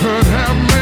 could have made